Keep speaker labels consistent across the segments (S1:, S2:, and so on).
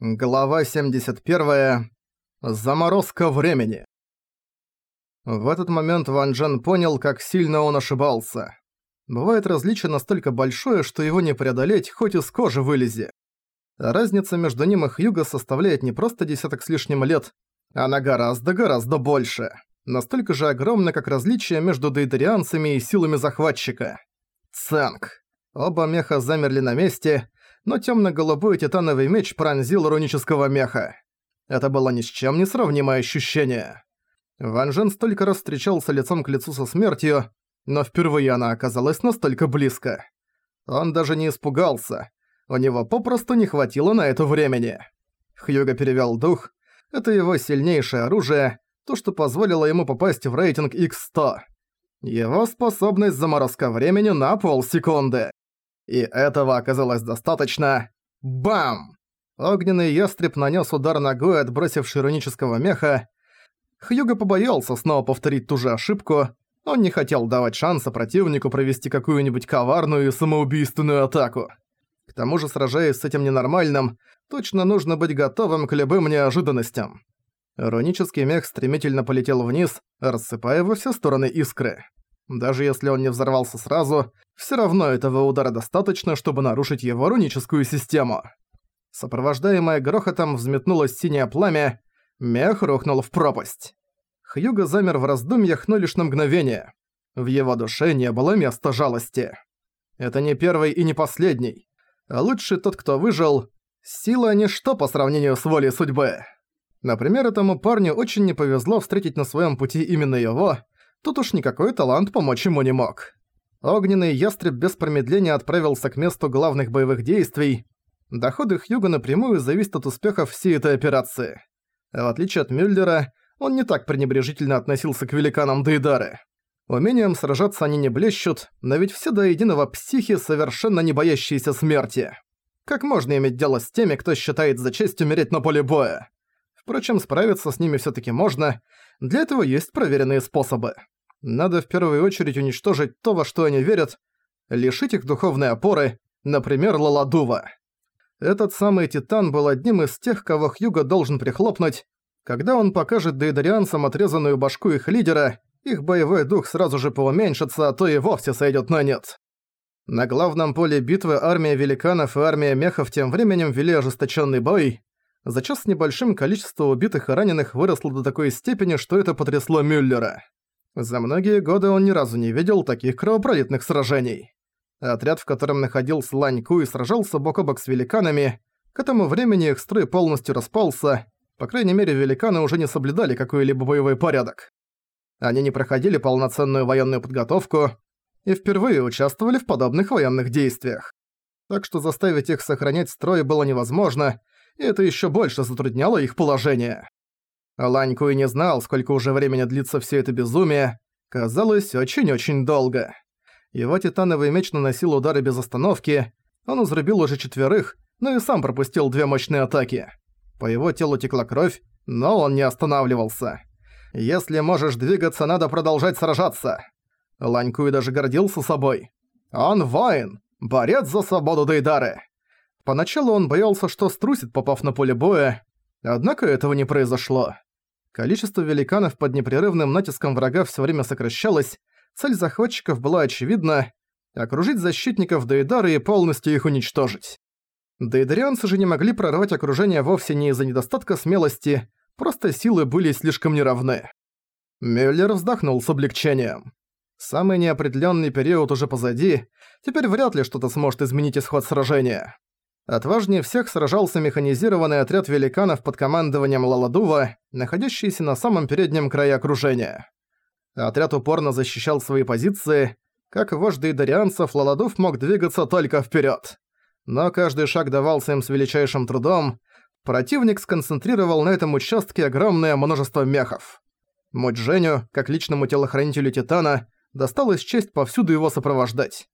S1: Глава 71. Заморозка времени. В этот момент Ван Джен понял, как сильно он ошибался. Бывает различие настолько большое, что его не преодолеть, хоть из кожи вылези. разница между ним и Хьюго составляет не просто десяток с лишним лет, она гораздо-гораздо больше. Настолько же огромна, как различие между дейдерианцами и силами захватчика. Цэнк. Оба меха замерли на месте, но темно-голубой титановый меч пронзил рунического меха. Это было ни с чем не сравнимое ощущение. Ван Жен столько раз встречался лицом к лицу со смертью, но впервые она оказалась настолько близко. Он даже не испугался. У него попросту не хватило на это времени. Хьюго перевёл дух. Это его сильнейшее оружие, то, что позволило ему попасть в рейтинг X100. Его способность заморозка времени на полсекунды. И этого оказалось достаточно. Бам! Огненный ястреб нанес удар ногой, отбросивший иронического меха. Хьюго побоялся снова повторить ту же ошибку. Он не хотел давать шанса противнику провести какую-нибудь коварную и самоубийственную атаку. К тому же, сражаясь с этим ненормальным, точно нужно быть готовым к любым неожиданностям. Иронический мех стремительно полетел вниз, рассыпая во все стороны искры. Даже если он не взорвался сразу, все равно этого удара достаточно, чтобы нарушить его руническую систему. Сопровождаемое грохотом взметнулось синее пламя, мех рухнул в пропасть. Хьюго замер в раздумьях, но лишь на мгновение. В его душе не было места жалости. Это не первый и не последний. А лучше тот, кто выжил. Сила – ничто по сравнению с волей судьбы. Например, этому парню очень не повезло встретить на своем пути именно его, Тут уж никакой талант помочь ему не мог. Огненный ястреб без промедления отправился к месту главных боевых действий. Доходы Хьюга напрямую зависят от успехов всей этой операции. А в отличие от Мюллера, он не так пренебрежительно относился к великанам Дейдары. Умением сражаться они не блещут, но ведь все до единого психи, совершенно не боящиеся смерти. Как можно иметь дело с теми, кто считает за честь умереть на поле боя? Впрочем, справиться с ними всё-таки можно, для этого есть проверенные способы. Надо в первую очередь уничтожить то, во что они верят, лишить их духовной опоры, например, Лаладува. Этот самый Титан был одним из тех, кого Хьюго должен прихлопнуть. Когда он покажет дейдарианцам отрезанную башку их лидера, их боевой дух сразу же поуменьшится, а то и вовсе сойдет на нет. На главном поле битвы армия великанов и армия мехов тем временем вели ожесточенный бой. За час с небольшим количество убитых и раненых выросло до такой степени, что это потрясло Мюллера. За многие годы он ни разу не видел таких кровопролитных сражений. Отряд, в котором находился Лань Куй, сражался бок о бок с великанами. К этому времени их строй полностью распался, по крайней мере, великаны уже не соблюдали какой-либо боевой порядок. Они не проходили полноценную военную подготовку и впервые участвовали в подобных военных действиях. Так что заставить их сохранять строй было невозможно, и это еще больше затрудняло их положение. Лань Куй не знал, сколько уже времени длится все это безумие. Казалось, очень-очень долго. Его титановый меч наносил удары без остановки, он изрубил уже четверых, но и сам пропустил две мощные атаки. По его телу текла кровь, но он не останавливался. «Если можешь двигаться, надо продолжать сражаться». Лань Куй даже гордился собой. «Он воин, борец за свободу Дейдары». Поначалу он боялся, что струсит, попав на поле боя, однако этого не произошло. Количество великанов под непрерывным натиском врага все время сокращалось, цель захватчиков была очевидна – окружить защитников Дейдары и полностью их уничтожить. Дейдарианцы же не могли прорвать окружение вовсе не из-за недостатка смелости, просто силы были слишком неравны. Мюллер вздохнул с облегчением. Самый неопределенный период уже позади, теперь вряд ли что-то сможет изменить исход сражения. Отважнее всех сражался механизированный отряд великанов под командованием Лаладува, находящийся на самом переднем крае окружения. Отряд упорно защищал свои позиции. Как вождь дейдарианцев, Лаладув мог двигаться только вперед. Но каждый шаг давался им с величайшим трудом. Противник сконцентрировал на этом участке огромное множество мехов. Мудженю, как личному телохранителю Титана, досталась честь повсюду его сопровождать.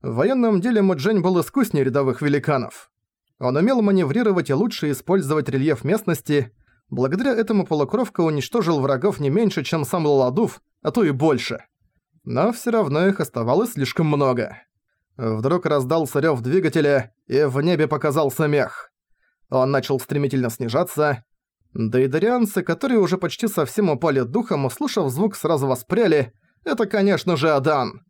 S1: В военном деле Муджень был искуснее рядовых великанов. Он умел маневрировать и лучше использовать рельеф местности. Благодаря этому полукровка уничтожил врагов не меньше, чем сам Лаладув, а то и больше. Но всё равно их оставалось слишком много. Вдруг раздался рёв двигателя, и в небе показался мех. Он начал стремительно снижаться. Дейдарианцы, которые уже почти совсем упали духом, услышав звук, сразу воспряли. Это, конечно же, Адан.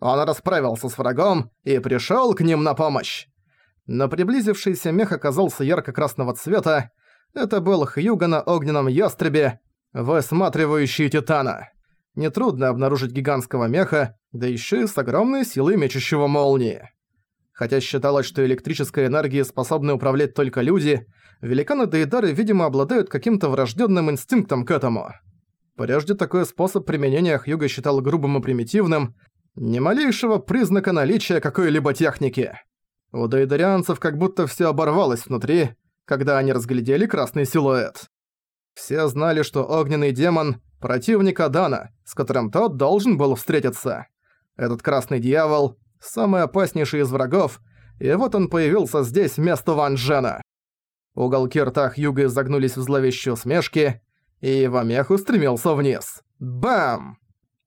S1: Он расправился с врагом и пришёл к ним на помощь. Но приблизившийся мех оказался ярко-красного цвета. Это был Хьюга на огненном ястребе, высматривающий Титана. Нетрудно обнаружить гигантского меха, да ещё и с огромной силой мечущего молнии. Хотя считалось, что электрической энергией способны управлять только люди, великаны Дейдары, видимо, обладают каким-то врожденным инстинктом к этому. Прежде такой способ применения Хьюга считал грубым и примитивным, ни малейшего признака наличия какой-либо техники. У дейдарианцев как будто все оборвалось внутри, когда они разглядели красный силуэт. Все знали, что огненный демон – противник Адана, с которым тот должен был встретиться. Этот красный дьявол – самый опаснейший из врагов, и вот он появился здесь вместо Ван Джена. Уголки рта Хьюга изогнулись в зловещей усмешке, и его мех устремился вниз. Бам!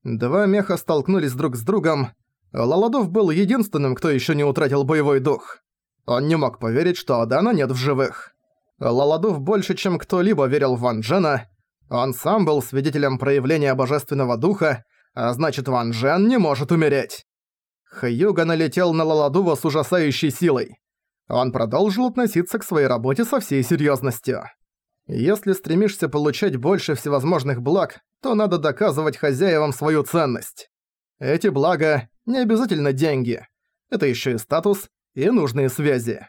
S1: Два меха столкнулись друг с другом. Лаладов был единственным, кто еще не утратил боевой дух. Он не мог поверить, что Адана нет в живых. Лаладов больше, чем кто-либо верил в Ван Джена. Он сам был свидетелем проявления божественного духа, а значит Ван Джен не может умереть. Хьюга налетел на Лаладува с ужасающей силой. Он продолжил относиться к своей работе со всей серьезностью. Если стремишься получать больше всевозможных благ, то надо доказывать хозяевам свою ценность. Эти блага не обязательно деньги. Это еще и статус и нужные связи.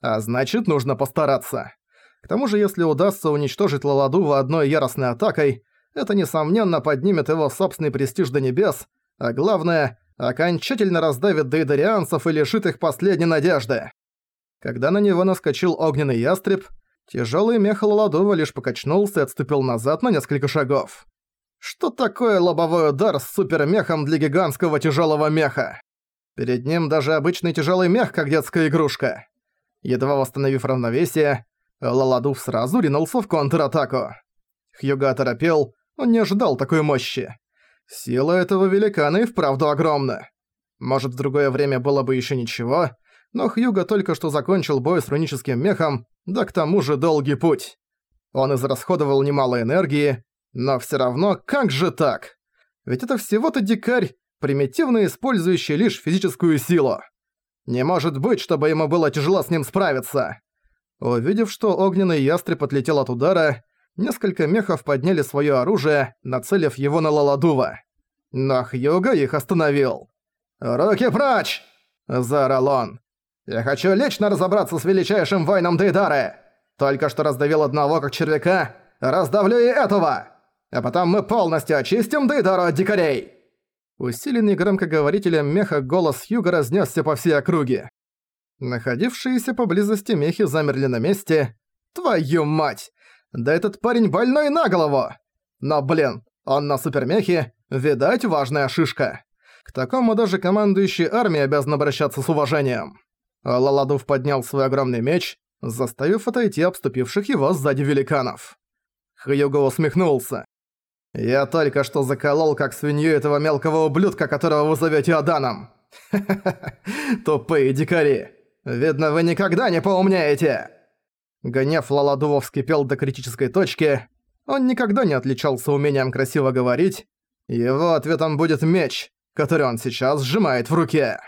S1: А значит, нужно постараться. К тому же, если удастся уничтожить Лаладува одной яростной атакой, это, несомненно, поднимет его собственный престиж до небес, а главное, окончательно раздавит дейдарианцев и лишит их последней надежды. Когда на него наскочил огненный ястреб, Тяжелый мех Лаладова лишь покачнулся и отступил назад на несколько шагов. Что такое лобовой удар с супермехом для гигантского тяжелого меха? Перед ним даже обычный тяжелый мех, как детская игрушка. Едва восстановив равновесие, Лаладув сразу ринулся в контратаку. Хьюга оторопел, он не ожидал такой мощи. Сила этого великана и вправду огромна. Может, в другое время было бы еще ничего, но Хьюга только что закончил бой с руническим мехом да к тому же долгий путь. Он израсходовал немало энергии, но всё равно как же так? Ведь это всего-то дикарь, примитивно использующий лишь физическую силу. Не может быть, чтобы ему было тяжело с ним справиться. Увидев, что огненный ястреб отлетел от удара, несколько мехов подняли своё оружие, нацелив его на Лаладува. Но Хьюга их остановил. «Руки прочь!» – заорал он. Я хочу лично разобраться с величайшим воином Дейдары. Только что раздавил одного как червяка, раздавлю и этого. А потом мы полностью очистим Дейдару от дикарей. Усиленный громкоговорителем меха голос Юга разнесся по всей округе. Находившиеся поблизости мехи замерли на месте. Твою мать! Да этот парень больной на голову! Но блин, он на супермехе, видать, важная шишка. К такому даже командующий армией обязан обращаться с уважением. Лаладув поднял свой огромный меч, заставив отойти обступивших его сзади великанов. Хьюго усмехнулся. «Я только что заколол как свинью этого мелкого ублюдка, которого вы зовёте Аданом. Тупые дикари. Видно, вы никогда не поумнеете!» Гнев Лаладува вскипел до критической точки. Он никогда не отличался умением красиво говорить. Его ответом будет меч, который он сейчас сжимает в руке.